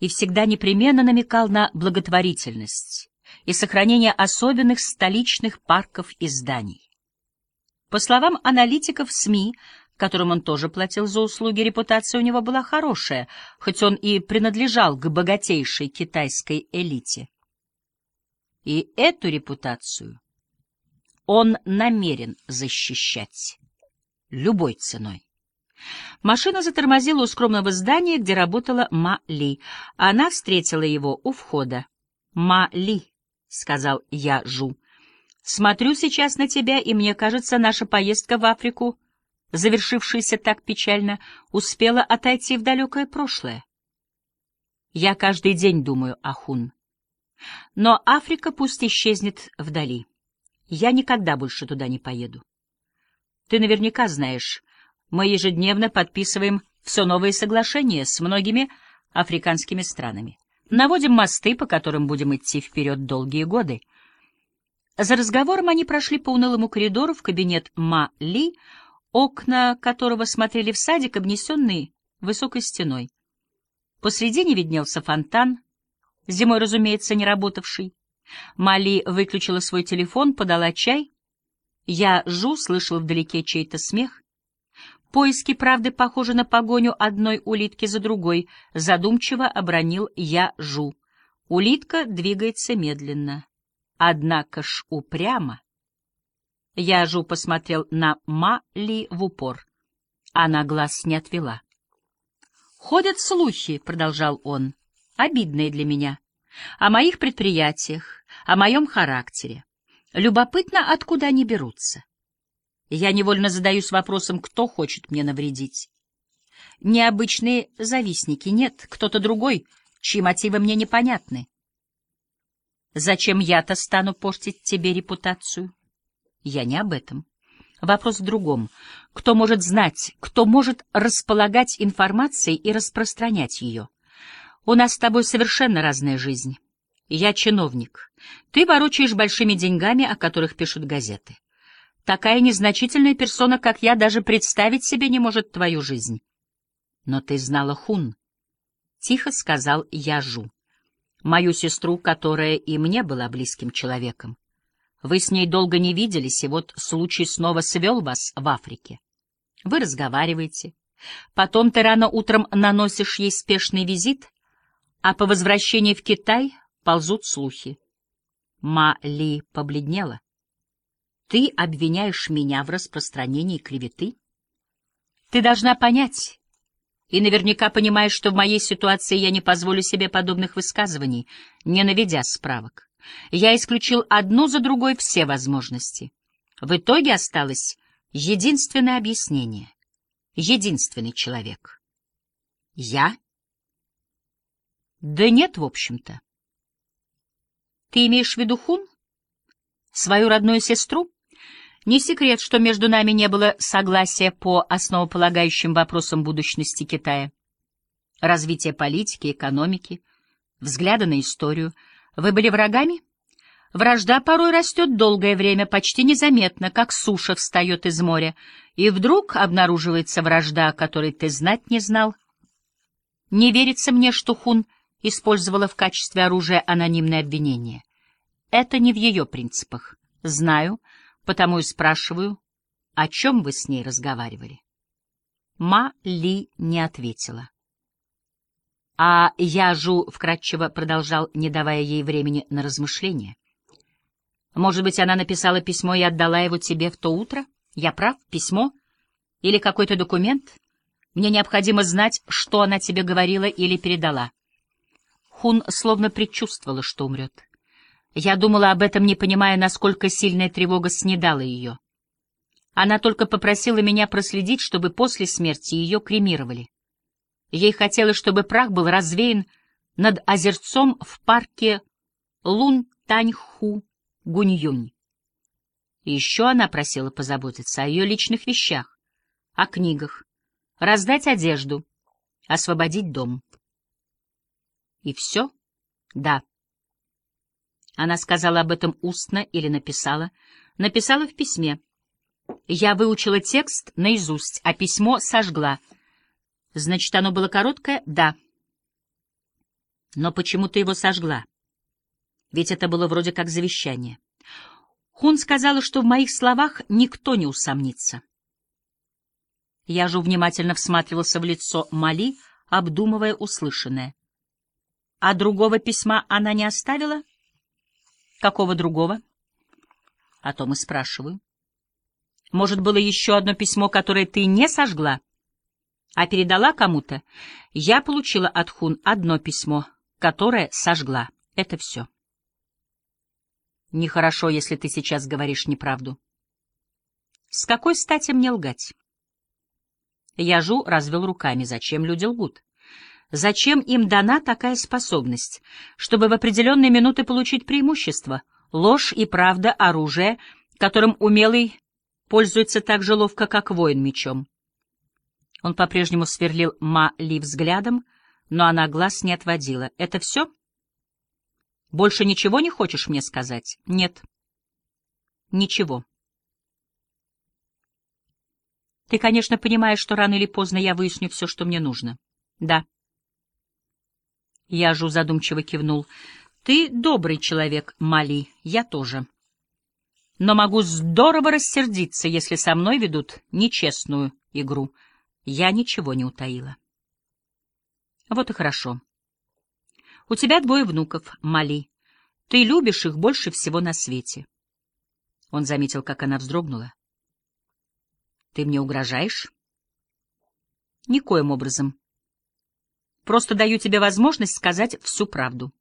и всегда непременно намекал на благотворительность и сохранение особенных столичных парков и зданий. По словам аналитиков СМИ, которым он тоже платил за услуги, репутация у него была хорошая, хоть он и принадлежал к богатейшей китайской элите. И эту репутацию он намерен защищать любой ценой. Машина затормозила у скромного здания, где работала Ма Ли. Она встретила его у входа. «Ма Ли», — сказал я Жу, — «смотрю сейчас на тебя, и мне кажется, наша поездка в Африку, завершившаяся так печально, успела отойти в далекое прошлое. Я каждый день думаю о Хун. Но Африка пусть исчезнет вдали. Я никогда больше туда не поеду. Ты наверняка знаешь, мы ежедневно подписываем все новые соглашения с многими африканскими странами. Наводим мосты, по которым будем идти вперед долгие годы. За разговором они прошли по унылому коридору в кабинет Ма Ли, окна которого смотрели в садик, обнесенный высокой стеной. Посредине виднелся фонтан, зимой, разумеется, не работавший. Мали выключила свой телефон, подала чай. Я, Жу, слышал вдалеке чей-то смех. Поиски правды похожи на погоню одной улитки за другой, задумчиво обронил я Жу. Улитка двигается медленно, однако ж упрямо. Я Жу посмотрел на Ма-Ли в упор. Она глаз не отвела. «Ходят слухи», — продолжал он, — «обидные для меня, о моих предприятиях, о моем характере. Любопытно, откуда они берутся. Я невольно задаюсь вопросом, кто хочет мне навредить. Необычные завистники, нет, кто-то другой, чьи мотивы мне непонятны. Зачем я-то стану портить тебе репутацию? Я не об этом. Вопрос в другом. Кто может знать, кто может располагать информацией и распространять ее? У нас с тобой совершенно разная жизнь. Я чиновник. Ты ворочаешь большими деньгами, о которых пишут газеты. Такая незначительная персона, как я, даже представить себе не может твою жизнь. Но ты знала Хун. Тихо сказал Яжу. Мою сестру, которая и мне была близким человеком. Вы с ней долго не виделись, и вот случай снова свел вас в Африке. Вы разговариваете. Потом ты рано утром наносишь ей спешный визит, а по возвращении в Китай ползут слухи. Ма Ли побледнела. Ты обвиняешь меня в распространении клеветы? Ты должна понять, и наверняка понимаешь, что в моей ситуации я не позволю себе подобных высказываний, не наведя справок. Я исключил одну за другой все возможности. В итоге осталось единственное объяснение, единственный человек. Я? Да нет, в общем-то. Ты имеешь в виду Хун? Свою родную сестру? Не секрет, что между нами не было согласия по основополагающим вопросам будущности Китая. Развитие политики, экономики, взгляда на историю. Вы были врагами? Вражда порой растет долгое время, почти незаметно, как суша встает из моря, и вдруг обнаруживается вражда, о которой ты знать не знал. Не верится мне, что Хун использовала в качестве оружия анонимное обвинение. Это не в ее принципах. Знаю, — Потому и спрашиваю, о чем вы с ней разговаривали? Ма Ли не ответила. А Яжу вкратчиво продолжал, не давая ей времени на размышления. Может быть, она написала письмо и отдала его тебе в то утро? Я прав? Письмо? Или какой-то документ? Мне необходимо знать, что она тебе говорила или передала. Хун словно предчувствовала, что умрет. Я думала об этом, не понимая, насколько сильная тревога снедала ее. Она только попросила меня проследить, чтобы после смерти ее кремировали. Ей хотелось, чтобы прах был развеян над озерцом в парке Лун-Таньху-Гуньюнь. И еще она просила позаботиться о ее личных вещах, о книгах, раздать одежду, освободить дом. И все? Да. Она сказала об этом устно или написала? Написала в письме. Я выучила текст наизусть, а письмо сожгла. Значит, оно было короткое? Да. Но почему ты его сожгла? Ведь это было вроде как завещание. Хун сказала, что в моих словах никто не усомнится. Я же внимательно всматривался в лицо Мали, обдумывая услышанное. А другого письма она не оставила? Какого другого? О том и спрашиваю. Может, было еще одно письмо, которое ты не сожгла, а передала кому-то? Я получила от Хун одно письмо, которое сожгла. Это все. Нехорошо, если ты сейчас говоришь неправду. С какой стати мне лгать? Яжу развел руками. Зачем люди лгут? Зачем им дана такая способность? Чтобы в определенные минуты получить преимущество. Ложь и правда — оружие, которым умелый пользуется так же ловко, как воин мечом. Он по-прежнему сверлил Ма Ли взглядом, но она глаз не отводила. «Это все?» «Больше ничего не хочешь мне сказать?» «Нет». «Ничего». «Ты, конечно, понимаешь, что рано или поздно я выясню все, что мне нужно». «Да». Яжу задумчиво кивнул. «Ты добрый человек, Мали, я тоже. Но могу здорово рассердиться, если со мной ведут нечестную игру. Я ничего не утаила». Вот и хорошо. У тебя двое внуков, Мали. Ты любишь их больше всего на свете. Он заметил, как она вздрогнула. Ты мне угрожаешь? Никоим образом. Просто даю тебе возможность сказать всю правду.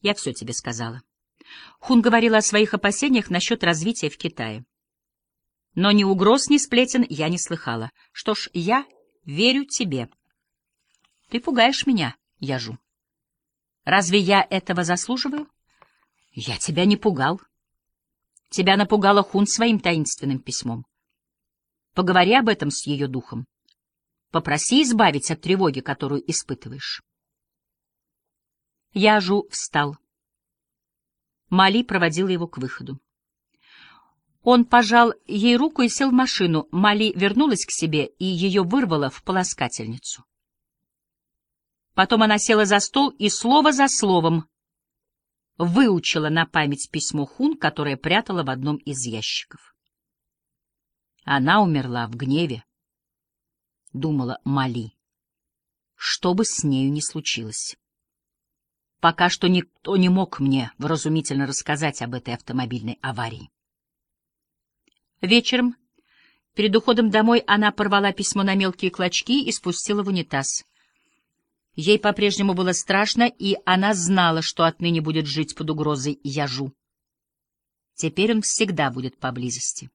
Я все тебе сказала. Хун говорила о своих опасениях насчет развития в Китае. Но ни угроз, ни сплетен я не слыхала. Что ж, я верю тебе. Ты пугаешь меня, Яжу. Разве я этого заслуживаю? Я тебя не пугал. Тебя напугала Хун своим таинственным письмом. Поговори об этом с ее духом. Попроси избавить от тревоги, которую испытываешь. Яжу встал. Мали проводила его к выходу. Он пожал ей руку и сел в машину. Мали вернулась к себе и ее вырвала в полоскательницу. Потом она села за стол и слово за словом выучила на память письмо Хун, которое прятала в одном из ящиков. Она умерла в гневе, — думала Мали, — что бы с нею ни случилось. Пока что никто не мог мне вразумительно рассказать об этой автомобильной аварии. Вечером, перед уходом домой, она порвала письмо на мелкие клочки и спустила в унитаз. Ей по-прежнему было страшно, и она знала, что отныне будет жить под угрозой Яжу. Теперь он всегда будет поблизости.